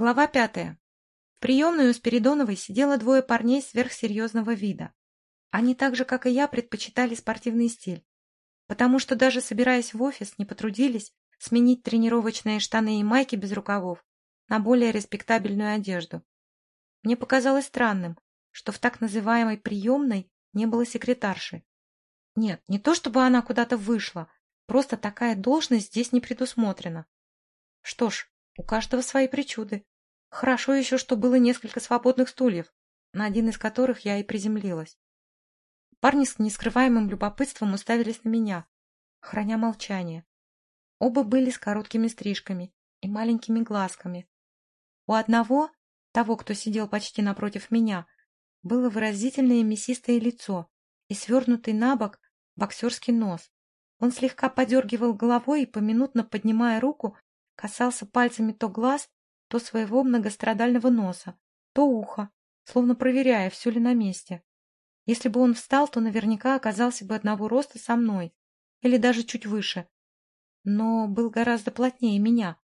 Глава пятая. В приемной у Спиридоновой сидело двое парней сверхсерьезного вида. Они так же, как и я, предпочитали спортивный стиль, потому что даже собираясь в офис, не потрудились сменить тренировочные штаны и майки без рукавов на более респектабельную одежду. Мне показалось странным, что в так называемой приемной не было секретарши. Нет, не то чтобы она куда-то вышла, просто такая должность здесь не предусмотрена. Что ж, у каждого свои причуды. Хорошо еще, что было несколько свободных стульев, на один из которых я и приземлилась. Парни с нескрываемым любопытством уставились на меня, храня молчание. Оба были с короткими стрижками и маленькими глазками. У одного, того, кто сидел почти напротив меня, было выразительное мясистое лицо и свернутый на бок боксерский нос. Он слегка подергивал головой и, поминутно поднимая руку, касался пальцами то глаз, то своего многострадального носа, то уха, словно проверяя, все ли на месте. Если бы он встал, то наверняка оказался бы одного роста со мной, или даже чуть выше. Но был гораздо плотнее меня.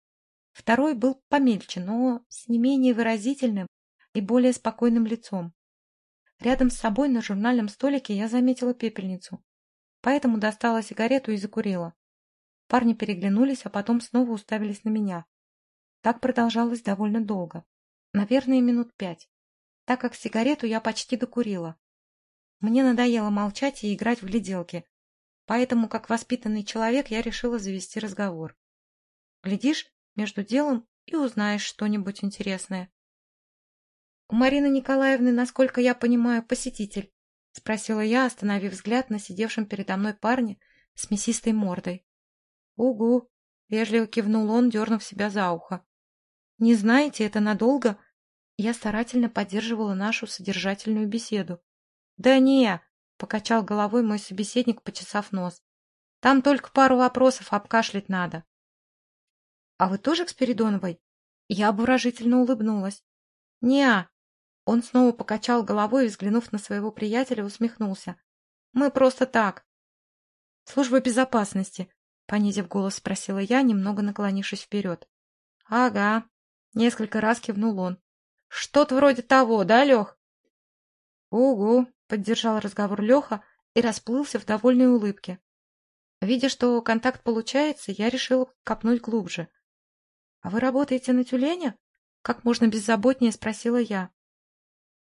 Второй был помельче, но с не менее выразительным и более спокойным лицом. Рядом с собой на журнальном столике я заметила пепельницу, поэтому достала сигарету и закурила. Парни переглянулись, а потом снова уставились на меня. Так продолжалось довольно долго. Наверное, минут пять, так как сигарету я почти докурила. Мне надоело молчать и играть в гляделки, поэтому, как воспитанный человек, я решила завести разговор. Глядишь, между делом и узнаешь что-нибудь интересное. — У Марины Николаевны, насколько я понимаю, посетитель? — спросила я, остановив взгляд на сидевшем передо мной парне с мясистой мордой. «Угу!» — вежливо кивнул он, дернув себя за ухо. «Не знаете, это надолго?» Я старательно поддерживала нашу содержательную беседу. «Да не!» — покачал головой мой собеседник, почесав нос. «Там только пару вопросов обкашлять надо». «А вы тоже к Спиридоновой?» Я обворожительно улыбнулась. «Не-а!» Он снова покачал головой и, взглянув на своего приятеля, усмехнулся. «Мы просто так». «Служба безопасности», Понизив голос, спросила я, немного наклонившись вперед. — Ага. Несколько раз кивнул он. — Что-то вроде того, да, Лех? — Угу, — поддержал разговор Леха и расплылся в довольной улыбке. Видя, что контакт получается, я решила копнуть глубже. — А вы работаете на тюленя? — как можно беззаботнее спросила я.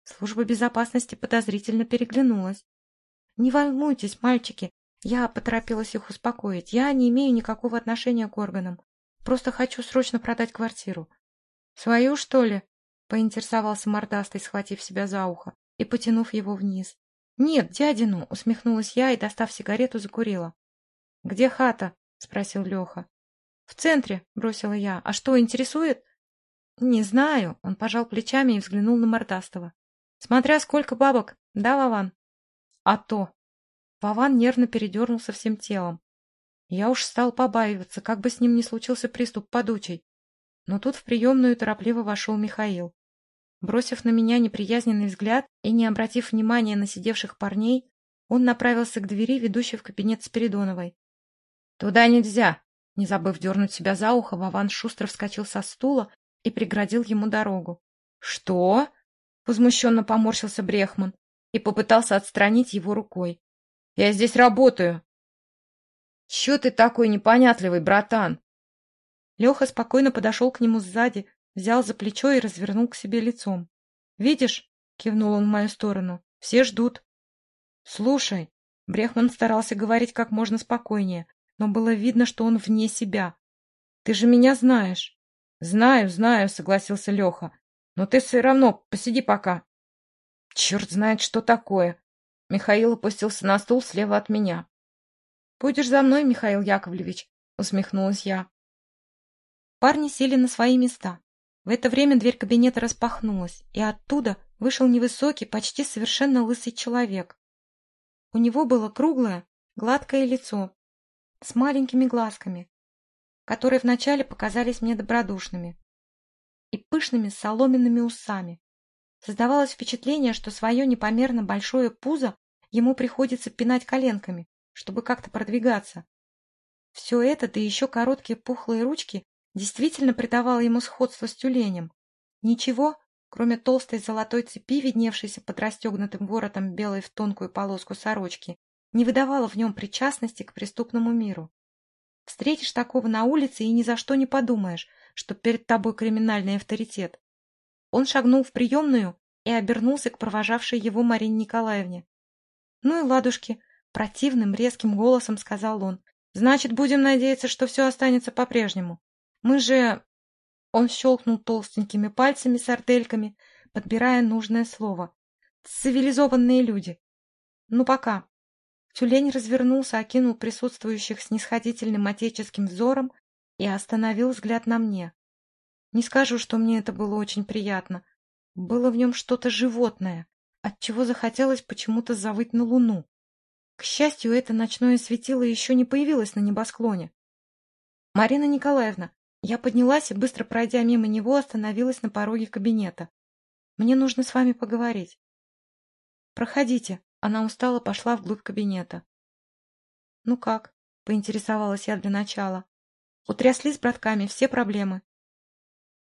Служба безопасности подозрительно переглянулась. — Не волнуйтесь, мальчики, я поторопилась их успокоить. Я не имею никакого отношения к органам. Просто хочу срочно продать квартиру. — Свою, что ли? — поинтересовался мордастый, схватив себя за ухо и потянув его вниз. — Нет, дядину, — усмехнулась я и, достав сигарету, закурила. — Где хата? — спросил Леха. — В центре, — бросила я. — А что, интересует? — Не знаю. Он пожал плечами и взглянул на мордастого. — Смотря сколько бабок, да, Вован? — А то, Вован нервно передернулся всем телом. Я уж стал побаиваться, как бы с ним не случился приступ подучей. Но тут в приемную торопливо вошел Михаил. Бросив на меня неприязненный взгляд и не обратив внимания на сидевших парней, он направился к двери, ведущей в кабинет Спиридоновой. — Туда нельзя! — не забыв дернуть себя за ухо, Вован шустро вскочил со стула и преградил ему дорогу. — Что? — возмущенно поморщился Брехман и попытался отстранить его рукой. Я здесь работаю. — Чё ты такой непонятливый, братан? Леха спокойно подошел к нему сзади, взял за плечо и развернул к себе лицом. — Видишь? — кивнул он в мою сторону. — Все ждут. — Слушай. Брехман старался говорить как можно спокойнее, но было видно, что он вне себя. — Ты же меня знаешь. — Знаю, знаю, — согласился Леха. — Но ты все равно посиди пока. — Черт знает, что такое. Михаил опустился на стул слева от меня. — Будешь за мной, Михаил Яковлевич, — усмехнулась я. Парни сели на свои места. В это время дверь кабинета распахнулась, и оттуда вышел невысокий, почти совершенно лысый человек. У него было круглое, гладкое лицо с маленькими глазками, которые вначале показались мне добродушными, и пышными соломенными усами. Создавалось впечатление, что свое непомерно большое пузо ему приходится пинать коленками, чтобы как-то продвигаться. Все это, да еще короткие пухлые ручки, действительно придавало ему сходство с тюленем, Ничего, кроме толстой золотой цепи, видневшейся под расстегнутым воротом белой в тонкую полоску сорочки, не выдавало в нем причастности к преступному миру. Встретишь такого на улице и ни за что не подумаешь, что перед тобой криминальный авторитет. Он шагнул в приемную и обернулся к провожавшей его Марине Николаевне. — Ну и ладушки, — противным резким голосом сказал он. — Значит, будем надеяться, что все останется по-прежнему. Мы же... Он щелкнул толстенькими пальцами с ардельками, подбирая нужное слово. Цивилизованные люди. Ну, пока. Тюлень развернулся, окинул присутствующих снисходительным отеческим взором и остановил взгляд на мне. Не скажу, что мне это было очень приятно. Было в нем что-то животное, отчего захотелось почему-то завыть на луну. К счастью, это ночное светило еще не появилось на небосклоне. — Марина Николаевна, я поднялась и, быстро пройдя мимо него, остановилась на пороге кабинета. Мне нужно с вами поговорить. Проходите. Она устало пошла вглубь кабинета. Ну как? Поинтересовалась я для начала. Утрясли с братками все проблемы.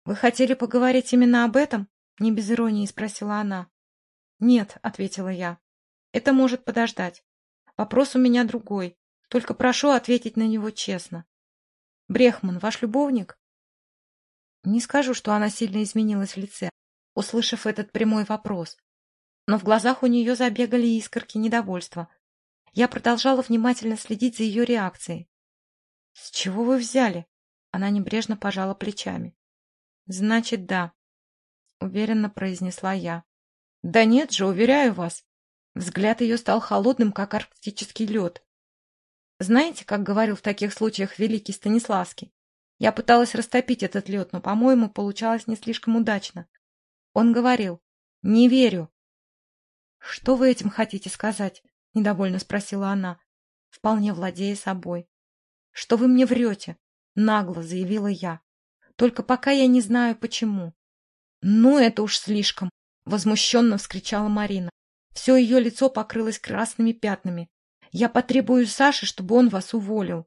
Вы хотели поговорить именно об этом? Не без иронии спросила она. Нет, ответила я. Это может подождать. Вопрос у меня другой. Только прошу ответить на него честно. Брехман, ваш любовник? Не скажу, что она сильно изменилась в лице, услышав этот прямой вопрос. Но в глазах у нее забегали искорки недовольства. Я продолжала внимательно следить за ее реакцией. — С чего вы взяли? Она небрежно пожала плечами. — Значит, да, — уверенно произнесла я. — Да нет же, уверяю вас. Взгляд ее стал холодным, как арктический лед. Знаете, как говорил в таких случаях великий Станиславский? Я пыталась растопить этот лед, но, по-моему, получалось не слишком удачно. Он говорил, «Не верю». «Что вы этим хотите сказать?» — недовольно спросила она, вполне владея собой. «Что вы мне врете?» — нагло заявила я. «Только пока я не знаю, почему». «Ну, это уж слишком!» — возмущенно вскричала Марина. Все ее лицо покрылось красными пятнами. «Я потребую Саши, чтобы он вас уволил».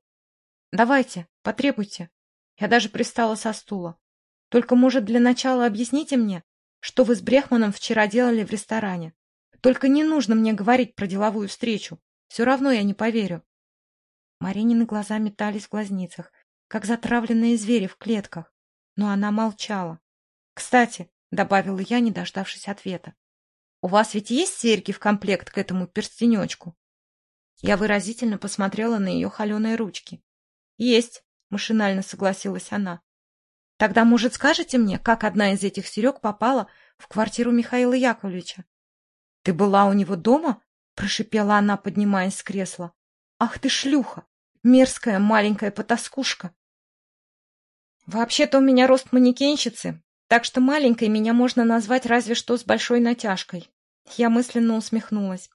«Давайте, потребуйте». Я даже пристала со стула. «Только, может, для начала объясните мне, что вы с Брехманом вчера делали в ресторане. Только не нужно мне говорить про деловую встречу. Все равно я не поверю. Маринины глаза метались в глазницах, как затравленные звери в клетках. Но она молчала. «Кстати», — добавила я, не дождавшись ответа, «у вас ведь есть серьги в комплект к этому перстенечку?» Я выразительно посмотрела на ее холеные ручки. «Есть», — машинально согласилась она. Тогда, может, скажете мне, как одна из этих серег попала в квартиру Михаила Яковлевича? — Ты была у него дома? — прошипела она, поднимаясь с кресла. — Ах ты шлюха! Мерзкая маленькая потаскушка! — Вообще-то у меня рост манекенщицы, так что маленькой меня можно назвать разве что с большой натяжкой. Я мысленно усмехнулась.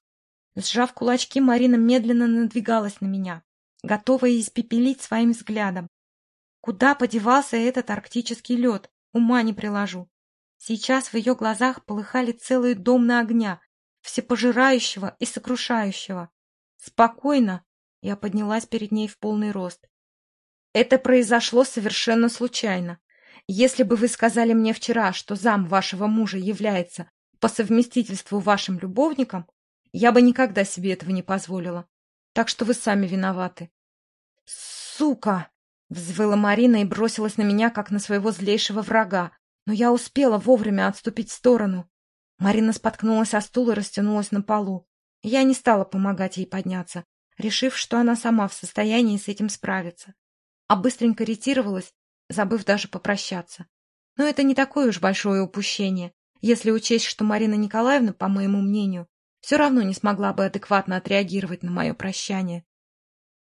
Сжав кулачки, Марина медленно надвигалась на меня, готовая испепелить своим взглядом. Куда подевался этот арктический лед? Ума не приложу. Сейчас в ее глазах полыхали целые домны огня, всепожирающего и сокрушающего. Спокойно. Я поднялась перед ней в полный рост. Это произошло совершенно случайно. Если бы вы сказали мне вчера, что зам вашего мужа является по совместительству вашим любовником, я бы никогда себе этого не позволила. Так что вы сами виноваты. Сука! Взвыла Марина и бросилась на меня, как на своего злейшего врага. Но я успела вовремя отступить в сторону. Марина споткнулась о стул и растянулась на полу. Я не стала помогать ей подняться, решив, что она сама в состоянии с этим справиться. А быстренько ретировалась, забыв даже попрощаться. Но это не такое уж большое упущение, если учесть, что Марина Николаевна, по моему мнению, все равно не смогла бы адекватно отреагировать на мое прощание.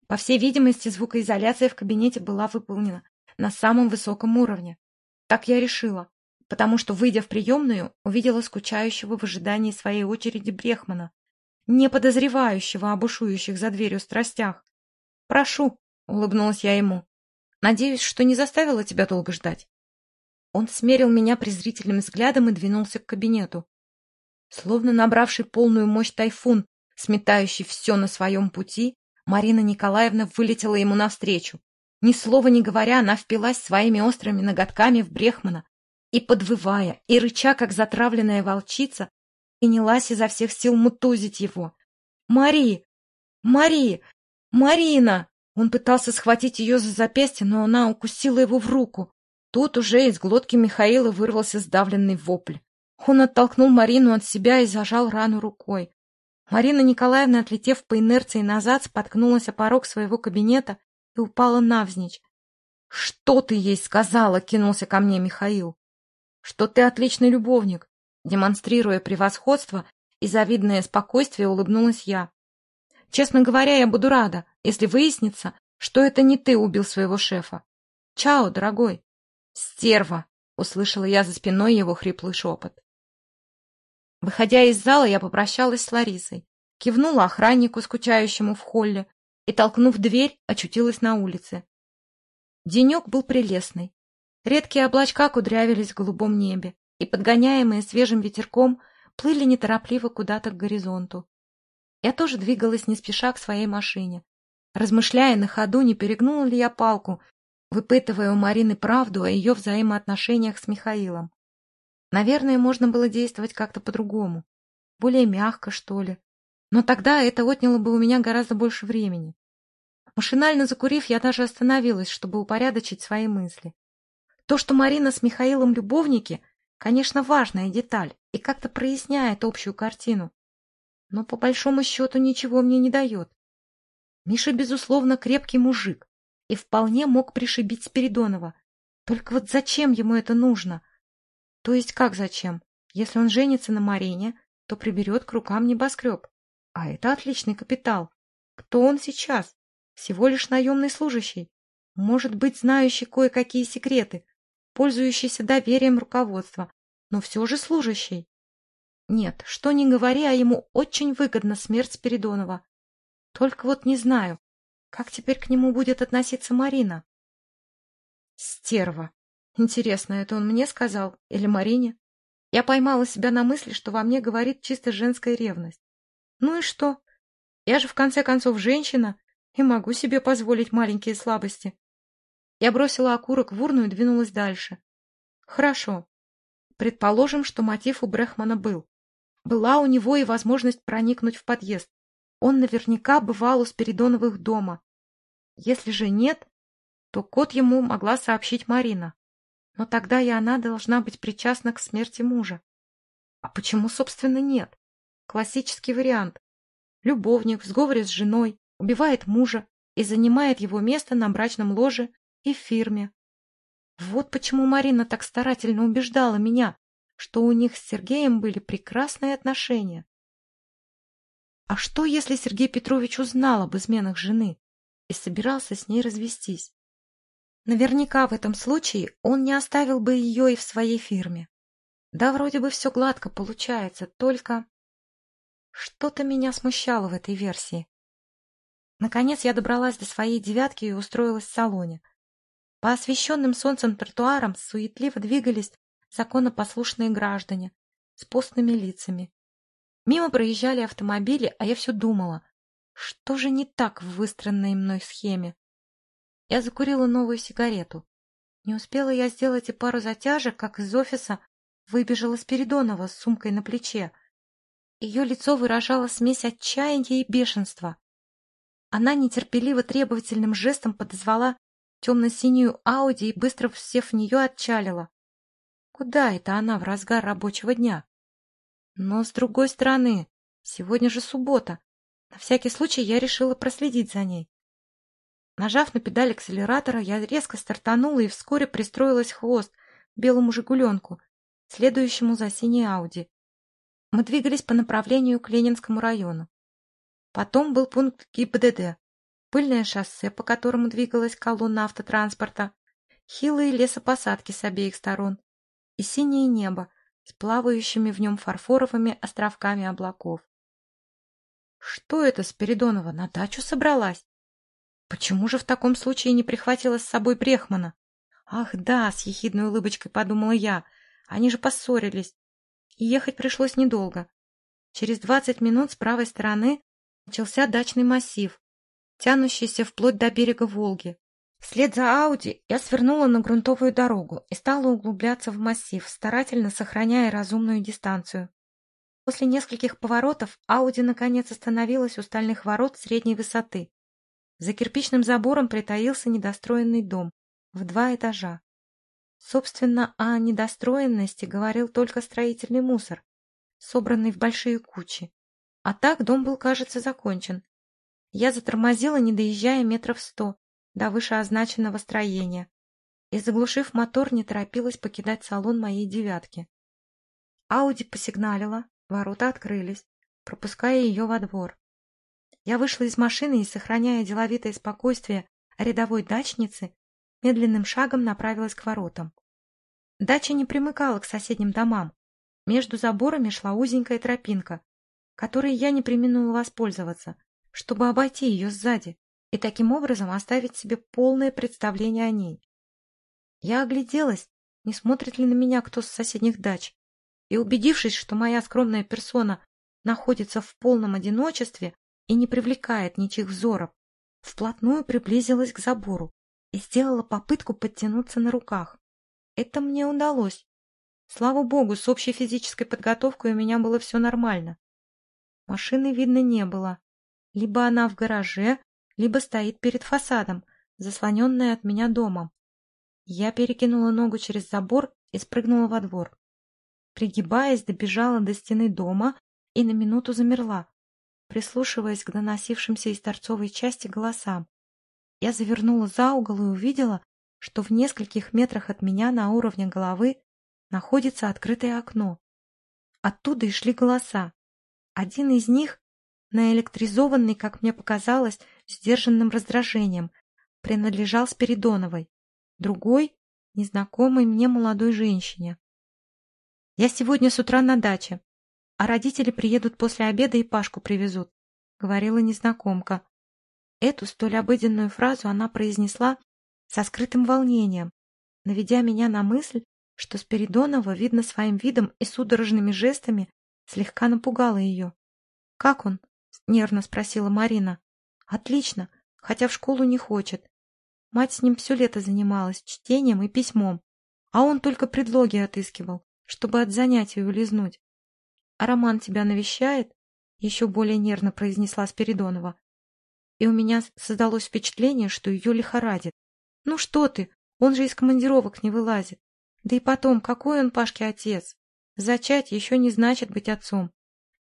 По всей видимости, звукоизоляция в кабинете была выполнена на самом высоком уровне. Так я решила, потому что, выйдя в приемную, увидела скучающего в ожидании своей очереди Брехмана, не подозревающего о бушующих за дверью страстях. «Прошу», — улыбнулась я ему. «Надеюсь, что не заставила тебя долго ждать». Он смерил меня презрительным взглядом и двинулся к кабинету. Словно набравший полную мощь тайфун, сметающий все на своем пути, Марина Николаевна вылетела ему навстречу. Ни слова не говоря, она впилась своими острыми ноготками в Брехмана, и, подвывая, и рыча, как затравленная волчица, принялась изо всех сил мутузить его. «Мари! Мари! Марина!» Он пытался схватить ее за запястье, но она укусила его в руку. Тут уже из глотки Михаила вырвался сдавленный вопль. Он оттолкнул Марину от себя и зажал рану рукой. Марина Николаевна, отлетев по инерции назад, споткнулась о порог своего кабинета и упала навзничь. — Что ты ей сказала? — кинулся ко мне Михаил. — Что ты отличный любовник. Демонстрируя превосходство и завидное спокойствие, улыбнулась я. Честно говоря, я буду рада, если выяснится, что это не ты убил своего шефа. Чао, дорогой. Стерва! — услышала я за спиной его хриплый шепот. Выходя из зала, я попрощалась с Ларисой, кивнула охраннику, скучающему в холле, и, толкнув дверь, очутилась на улице. Денек был прелестный. Редкие облачка кудрявились в голубом небе, и, подгоняемые свежим ветерком, плыли неторопливо куда-то к горизонту. Я тоже двигалась не спеша к своей машине, размышляя на ходу, не перегнула ли я палку, выпытывая у Марины правду о ее взаимоотношениях с Михаилом. Наверное, можно было действовать как-то по-другому. Более мягко, что ли. Но тогда это отняло бы у меня гораздо больше времени. Машинально закурив, я даже остановилась, чтобы упорядочить свои мысли. То, что Марина с Михаилом любовники, конечно, важная деталь и как-то проясняет общую картину. Но по большому счету ничего мне не дает. Миша, безусловно, крепкий мужик и вполне мог пришибить Спиридонова. Только вот зачем ему это нужно? — то есть как зачем? Если он женится на Марине, то приберет к рукам небоскреб. А это отличный капитал. Кто он сейчас? Всего лишь наемный служащий. Может быть, знающий кое-какие секреты, пользующийся доверием руководства, но все же служащий. Нет, что ни говори, а ему очень выгодна смерть Спиридонова. Только вот не знаю, как теперь к нему будет относиться Марина. Стерва. Интересно, это он мне сказал или Марине? Я поймала себя на мысли, что во мне говорит чисто женская ревность. Ну и что? Я же в конце концов женщина и могу себе позволить маленькие слабости. Я бросила окурок в урну и двинулась дальше. Хорошо. Предположим, что мотив у Брехмана был. Была у него и возможность проникнуть в подъезд. Он наверняка бывал у Спиридоновых дома. Если же нет, то код ему могла сообщить Марина. Но тогда и она должна быть причастна к смерти мужа. А почему, собственно, нет? Классический вариант. Любовник в сговоре с женой убивает мужа и занимает его место на брачном ложе и в фирме. Вот почему Марина так старательно убеждала меня, что у них с Сергеем были прекрасные отношения. А что, если Сергей Петрович узнал об изменах жены и собирался с ней развестись? Наверняка в этом случае он не оставил бы ее и в своей фирме. Да, вроде бы все гладко получается, только... Что-то меня смущало в этой версии. Наконец я добралась до своей девятки и устроилась в салоне. По освещенным солнцем тротуарам суетливо двигались законопослушные граждане с постными лицами. Мимо проезжали автомобили, а я все думала, что же не так в выстроенной мной схеме. Я закурила новую сигарету. Не успела я сделать и пару затяжек, как из офиса выбежала Спиридонова с сумкой на плече. Ее лицо выражало смесь отчаяния и бешенства. Она нетерпеливо требовательным жестом подозвала темно-синюю Ауди и, быстро сев в нее, отчалила. Куда это она в разгар рабочего дня? Но, с другой стороны, сегодня же суббота. На всякий случай я решила проследить за ней. Нажав на педаль акселератора, я резко стартанула и вскоре пристроилась хвост белому «Жигуленку», следующему за синей Ауди. Мы двигались по направлению к Ленинскому району. Потом был пункт ГИБДД, пыльное шоссе, по которому двигалась колонна автотранспорта, хилые лесопосадки с обеих сторон и синее небо с плавающими в нем фарфоровыми островками облаков. Что это Спиридонова на дачу собралась? Почему же в таком случае не прихватила с собой Брехмана? Ах да, с ехидной улыбочкой подумала я. Они же поссорились. И ехать пришлось недолго. Через двадцать минут с правой стороны начался дачный массив, тянущийся вплоть до берега Волги. Вслед за Ауди я свернула на грунтовую дорогу и стала углубляться в массив, старательно сохраняя разумную дистанцию. После нескольких поворотов Ауди наконец остановилась у стальных ворот средней высоты. За кирпичным забором притаился недостроенный дом в два этажа. Собственно, о недостроенности говорил только строительный мусор, собранный в большие кучи. А так дом был, кажется, закончен. Я затормозила, не доезжая метров сто, до вышеозначенного строения и, заглушив мотор, не торопилась покидать салон моей девятки. Ауди посигналила, ворота открылись, пропуская ее во двор. Я вышла из машины и, сохраняя деловитое спокойствие рядовой дачницы, медленным шагом направилась к воротам. Дача не примыкала к соседним домам. Между заборами шла узенькая тропинка, которой я не применула воспользоваться, чтобы обойти ее сзади и таким образом оставить себе полное представление о ней. Я огляделась, не смотрит ли на меня кто с соседних дач, и, убедившись, что моя скромная персона находится в полном одиночестве и не привлекает ничьих взоров, вплотную приблизилась к забору и сделала попытку подтянуться на руках. Это мне удалось. Слава богу, с общей физической подготовкой у меня было все нормально. Машины видно не было. Либо она в гараже, либо стоит перед фасадом, заслоненная от меня домом. Я перекинула ногу через забор и спрыгнула во двор. Пригибаясь, добежала до стены дома и на минуту замерла, прислушиваясь к доносившимся из торцовой части голосам. Я завернула за угол и увидела, что в нескольких метрах от меня на уровне головы находится открытое окно. Оттуда и шли голоса. Один из них наэлектризованный, как мне показалось, сдержанным раздражением, принадлежал Спиридоновой, другой — незнакомой мне молодой женщине. «Я сегодня с утра на даче, а родители приедут после обеда и Пашку привезут», — говорила незнакомка. Эту столь обыденную фразу она произнесла со скрытым волнением, наведя меня на мысль, что Спиридонова, видно своим видом и судорожными жестами, слегка напугала ее. «Как он?» — нервно спросила Марина. «Отлично, хотя в школу не хочет. Мать с ним все лето занималась чтением и письмом, а он только предлоги отыскивал, чтобы от занятий улизнуть. А Роман тебя навещает?» — еще более нервно произнесла Спиридонова. И у меня создалось впечатление, что ее лихорадит. «Ну что ты, он же из командировок не вылазит. Да и потом, какой он Пашке отец? Зачать еще не значит быть отцом.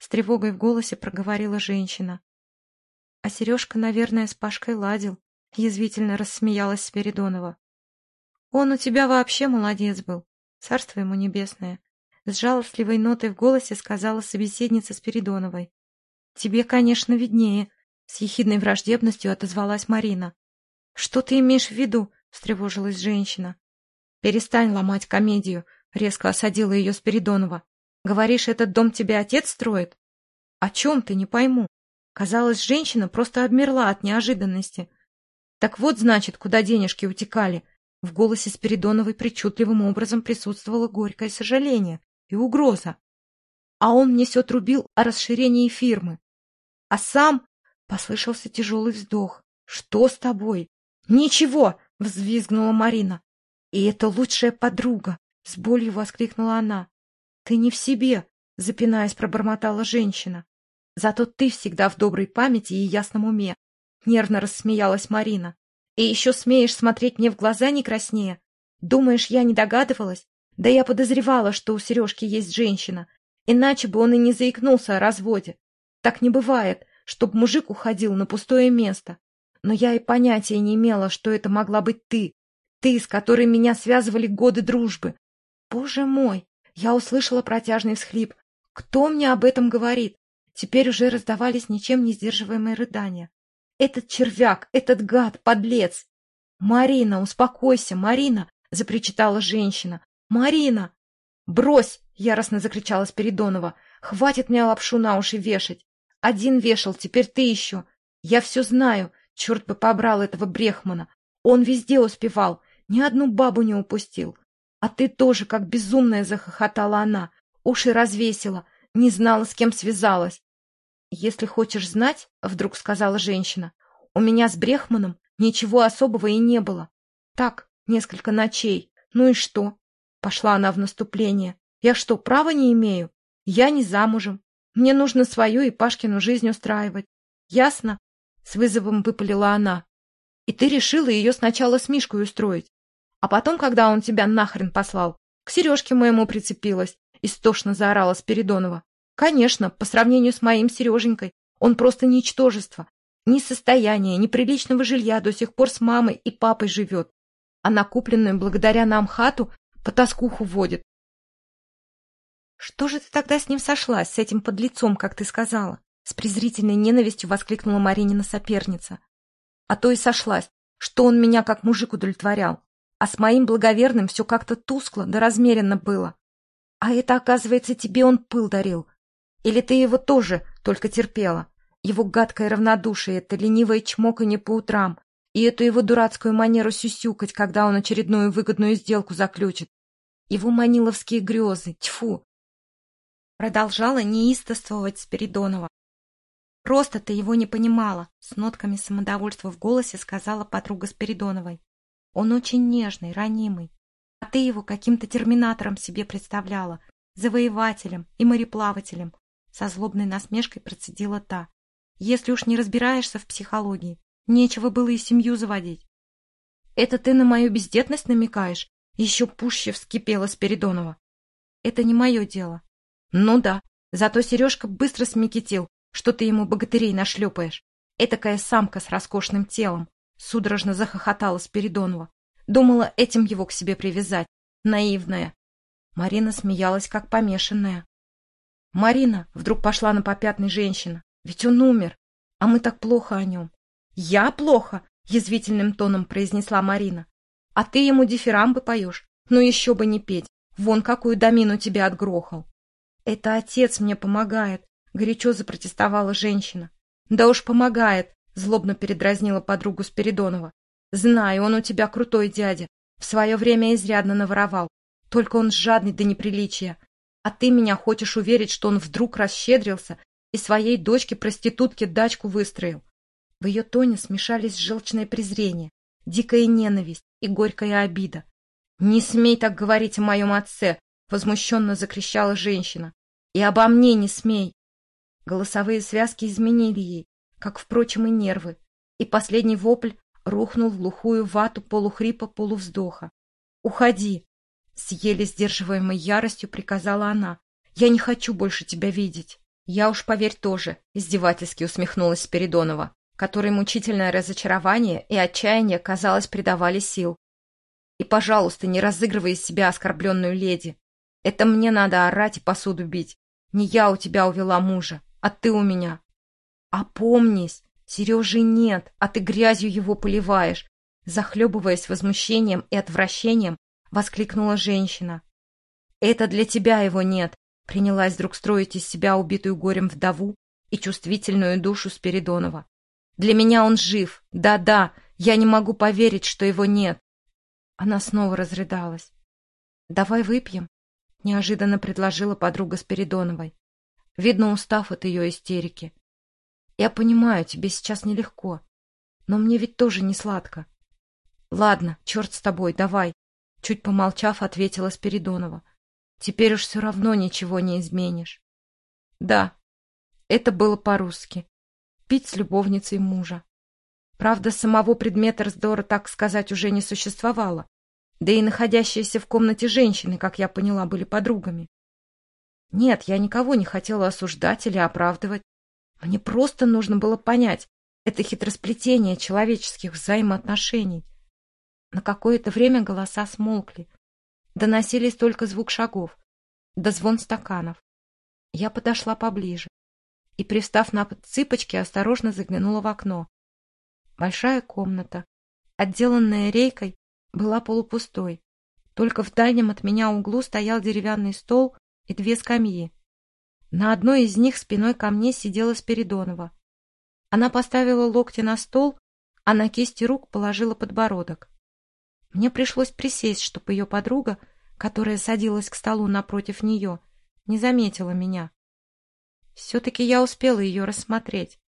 С тревогой в голосе проговорила женщина. А Сережка, наверное, с Пашкой ладил. Язвительно рассмеялась Спиридонова. Он у тебя вообще молодец был. Царство ему небесное. С жалостливой нотой в голосе сказала собеседница Спиридоновой. Тебе, конечно, виднее. С ехидной враждебностью отозвалась Марина. Что ты имеешь в виду? Встревожилась женщина. Перестань ломать комедию, резко осадила ее Спиридонова. Говоришь, этот дом тебе отец строит? О чем ты, не пойму. Казалось, женщина просто обмерла от неожиданности. Так вот, значит, куда денежки утекали. В голосе Спиридоновой причудливым образом присутствовало горькое сожаление и угроза. А он мне все трубил о расширении фирмы. А сам послышался тяжелый вздох. Что с тобой? Ничего, взвизгнула Марина. И это лучшая подруга, с болью воскликнула она. Ты не в себе, запинаясь, пробормотала женщина. Зато ты всегда в доброй памяти и ясном уме, нервно рассмеялась Марина. И еще смеешь смотреть мне в глаза не краснее? Думаешь, я не догадывалась? Да я подозревала, что у Сережки есть женщина. Иначе бы он и не заикнулся о разводе. Так не бывает, чтоб мужик уходил на пустое место. Но я и понятия не имела, что это могла быть ты. Ты, с которой меня связывали годы дружбы. Боже мой! Я услышала протяжный всхлип. Кто мне об этом говорит? Теперь уже раздавались ничем не сдерживаемые рыдания. Этот червяк, этот гад, подлец! Марина, успокойся, Марина! запричитала женщина. Марина! Брось! яростно закричала Спиридонова. Хватит мне лапшу на уши вешать. Один вешал, теперь ты еще. Я все знаю. Черт бы побрал этого Брехмана. Он везде успевал, ни одну бабу не упустил. А ты тоже, как безумная, захохотала она. Уши развесила, не знала, с кем связалась. Если хочешь знать, — вдруг сказала женщина, — у меня с Брехманом Ничего особого и не было. Так, несколько ночей. Ну и что? Пошла она в наступление. Я что, права не имею? Я не замужем. Мне нужно свою и Пашкину жизнь устраивать. Ясно? С вызовом выпалила она. И ты решила ее сначала с Мишкой устроить. А потом, когда он тебя нахрен послал, к Сережке моему прицепилась. Истошно заорала Спиридонова. Конечно, по сравнению с моим Сереженькой, он просто ничтожество. Ни состояния, ни приличного жилья до сих пор с мамой и папой живет. А накупленную благодаря нам хату по тоскуху водит. Что же ты тогда с ним сошлась, с этим подлецом, как ты сказала? С презрительной ненавистью воскликнула Маринина соперница. А то и сошлась, что он меня как мужик удовлетворял. А с моим благоверным все как-то тускло да размеренно было. А это, оказывается, тебе он пыл дарил. Или ты его тоже только терпела? Его гадкое равнодушие, это ленивое чмоканье по утрам, и эту его дурацкую манеру сюсюкать, когда он очередную выгодную сделку заключит. Его маниловские грезы, тьфу! Продолжала неистовствовать Спиридонова. Просто ты его не понимала, с нотками самодовольства в голосе сказала подруга Спиридоновой. Он очень нежный, ранимый. А ты его каким-то терминатором себе представляла, завоевателем и мореплавателем. Со злобной насмешкой процедила та. Если уж не разбираешься в психологии, нечего было и семью заводить. Это ты на мою бездетность намекаешь? Еще пуще вскипела Спиридонова. Это не мое дело. Ну да, зато Сережка быстро смекитил, что ты ему богатырей нашлепаешь. Этакая самка с роскошным телом. Судорожно захохотала Спиридонова. Думала этим его к себе привязать. Наивная. Марина смеялась, как помешанная. «Марина!» — вдруг пошла на попятный женщина. Ведь он умер, а мы так плохо о нем. Я плохо, язвительным тоном произнесла Марина. А ты ему дифирамбы поешь? Ну еще бы не петь. Вон какую домину тебя отгрохал. Это отец мне помогает, горячо запротестовала женщина. Да уж помогает, злобно передразнила подругу Спиридонова. Знаю, он у тебя крутой дядя. В свое время изрядно наворовал. Только он жадный до неприличия. А ты меня хочешь уверить, что он вдруг расщедрился и своей дочке-проститутке дачку выстроил. В ее тоне смешались желчное презрение, дикая ненависть и горькая обида. «Не смей так говорить о моем отце!» — возмущенно закричала женщина. «И обо мне не смей!» Голосовые связки изменили ей, как, впрочем, и нервы, и последний вопль рухнул в глухую вату полухрипа-полувздоха. «Уходи!» — с еле сдерживаемой яростью приказала она. «Я не хочу больше тебя видеть!» «Я уж, поверь, тоже», — издевательски усмехнулась Спиридонова, которой мучительное разочарование и отчаяние, казалось, придавали сил. «И, пожалуйста, не разыгрывай из себя оскорбленную леди. Это мне надо орать и посуду бить. Не я у тебя увела мужа, а ты у меня». «Опомнись, Сережи нет, а ты грязью его поливаешь», захлебываясь возмущением и отвращением, воскликнула женщина. «Это для тебя его нет, Принялась вдруг строить из себя убитую горем вдову и чувствительную душу Спиридонова. Для меня он жив. Да-да, я не могу поверить, что его нет. Она снова разрыдалась. «Давай выпьем», — неожиданно предложила подруга Спиридоновой, видно, устав от ее истерики. «Я понимаю, тебе сейчас нелегко, но мне ведь тоже не сладко». «Ладно, черт с тобой, давай», — чуть помолчав, ответила Спиридонова. Теперь уж все равно ничего не изменишь. Да, это было по-русски. Пить с любовницей мужа. Правда, самого предмета раздора, так сказать, уже не существовало. Да и находящиеся в комнате женщины, как я поняла, были подругами. Нет, я никого не хотела осуждать или оправдывать. Мне просто нужно было понять это хитросплетение человеческих взаимоотношений. На какое-то время голоса смолкли, Доносились только звук шагов, да звон стаканов. Я подошла поближе и, пристав на цыпочки, осторожно заглянула в окно. Большая комната, отделанная рейкой, была полупустой. Только в дальнем от меня углу стоял деревянный стол и две скамьи. На одной из них спиной ко мне сидела Спиридонова. Она поставила локти на стол, а на кисти рук положила подбородок. Мне пришлось присесть, чтобы ее подруга, которая садилась к столу напротив нее, не заметила меня. Все-таки я успела ее рассмотреть.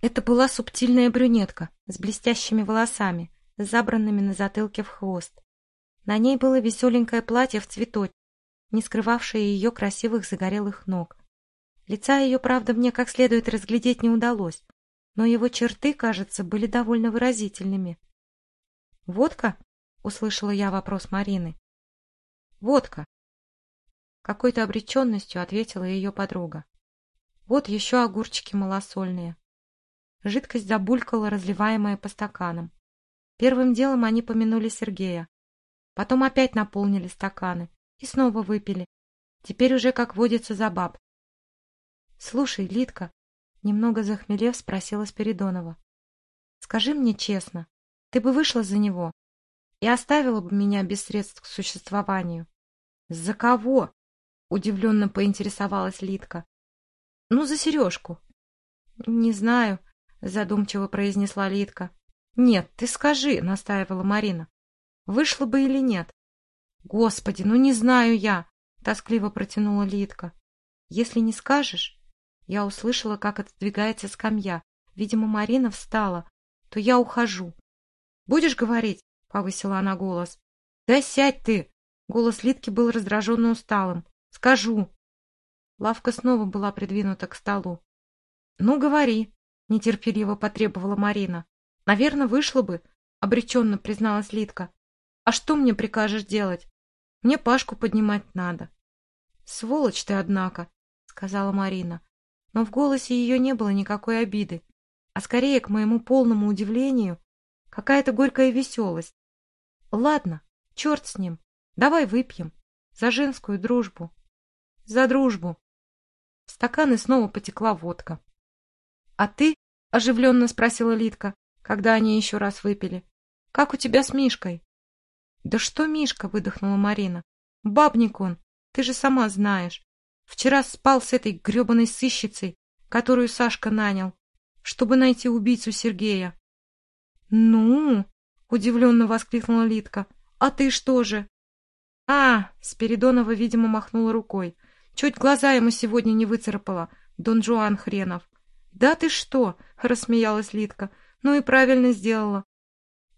Это была субтильная брюнетка с блестящими волосами, забранными на затылке в хвост. На ней было веселенькое платье в цветочек, не скрывавшее ее красивых загорелых ног. Лица ее, правда, мне как следует разглядеть не удалось, но его черты, кажется, были довольно выразительными. «Водка?» — услышала я вопрос Марины. «Водка!» Какой-то обреченностью ответила ее подруга. «Вот еще огурчики малосольные». Жидкость забулькала, разливаемая по стаканам. Первым делом они помянули Сергея. Потом опять наполнили стаканы и снова выпили. Теперь уже, как водится, за баб. — Слушай, Литка, — немного захмелев, спросила Спиридонова. — Скажи мне честно, ты бы вышла за него и оставила бы меня без средств к существованию? — За кого? — удивленно поинтересовалась Литка. — Ну, за сережку. — Не знаю, — задумчиво произнесла Литка. — Нет, ты скажи, — настаивала Марина. — Вышла бы или нет? — Господи, ну не знаю я, — тоскливо протянула Литка. — Если не скажешь... Я услышала, как отодвигается скамья. Видимо, Марина встала. То я ухожу. — Будешь говорить? — повысила она голос. — Да сядь ты! Голос Литки был раздраженно усталым. — Скажу. Лавка снова была придвинута к столу. — Ну, говори, — нетерпеливо потребовала Марина. — Наверное, вышло бы, — обреченно призналась Литка. — А что мне прикажешь делать? Мне Пашку поднимать надо. — Сволочь ты, однако, — сказала Марина. Но в голосе ее не было никакой обиды, а скорее, к моему полному удивлению, какая-то горькая веселость. — Ладно, черт с ним, давай выпьем. За женскую дружбу. За дружбу. В стаканы снова потекла водка. — А ты? — оживленно спросила Литка, когда они еще раз выпили. — Как у тебя с Мишкой? — Да что Мишка? — выдохнула Марина. — Бабник он, ты же сама знаешь. Вчера спал с этой гребаной сыщицей, которую Сашка нанял, чтобы найти убийцу Сергея. — Ну? — удивленно воскликнула Литка. — А ты что же? — А, — Спиридонова, видимо, махнула рукой. Чуть глаза ему сегодня не выцарапала, Дон Жуан хренов. «Да ты что?» — рассмеялась Литка. «Ну и правильно сделала».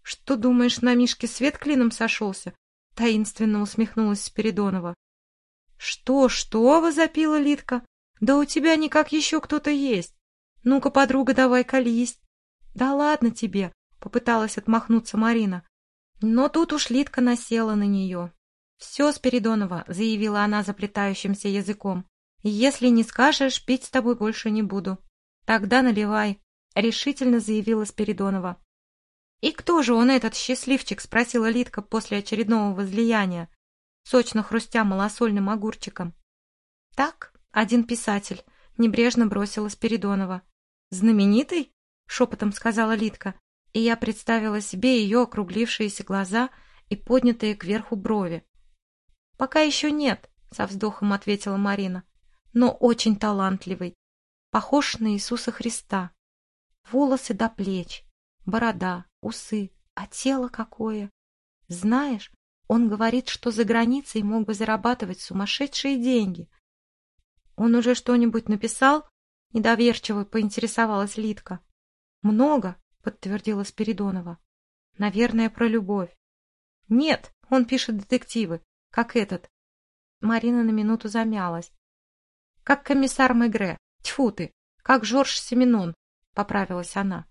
«Что, думаешь, на Мишке свет клином сошелся?» — таинственно усмехнулась Спиридонова. «Что, что?» — возопила Литка. «Да у тебя никак еще кто-то есть. Ну-ка, подруга, давай колись». «Да ладно тебе», — попыталась отмахнуться Марина. Но тут уж Литка насела на нее. «Все, Спиридонова», — заявила она заплетающимся языком. «Если не скажешь, пить с тобой больше не буду». «Тогда наливай», — решительно заявила Спиридонова. «И кто же он, этот счастливчик?» — спросила Литка после очередного возлияния, сочно хрустя малосольным огурчиком. «Так, один писатель», — небрежно бросила Спиридонова. «Знаменитый?» — шепотом сказала Литка, и я представила себе ее округлившиеся глаза и поднятые кверху брови. «Пока еще нет», — со вздохом ответила Марина, — «но очень талантливый похож на Иисуса Христа. Волосы до плеч, борода, усы, а тело какое. Знаешь, он говорит, что за границей мог бы зарабатывать сумасшедшие деньги. Он уже что-нибудь написал? Недоверчиво поинтересовалась Литка. Много, подтвердила Спиридонова. Наверное, про любовь. Нет, он пишет детективы, как этот. Марина на минуту замялась. Как комиссар Мегре. Тьфу ты, как Жорж Семенон, поправилась она.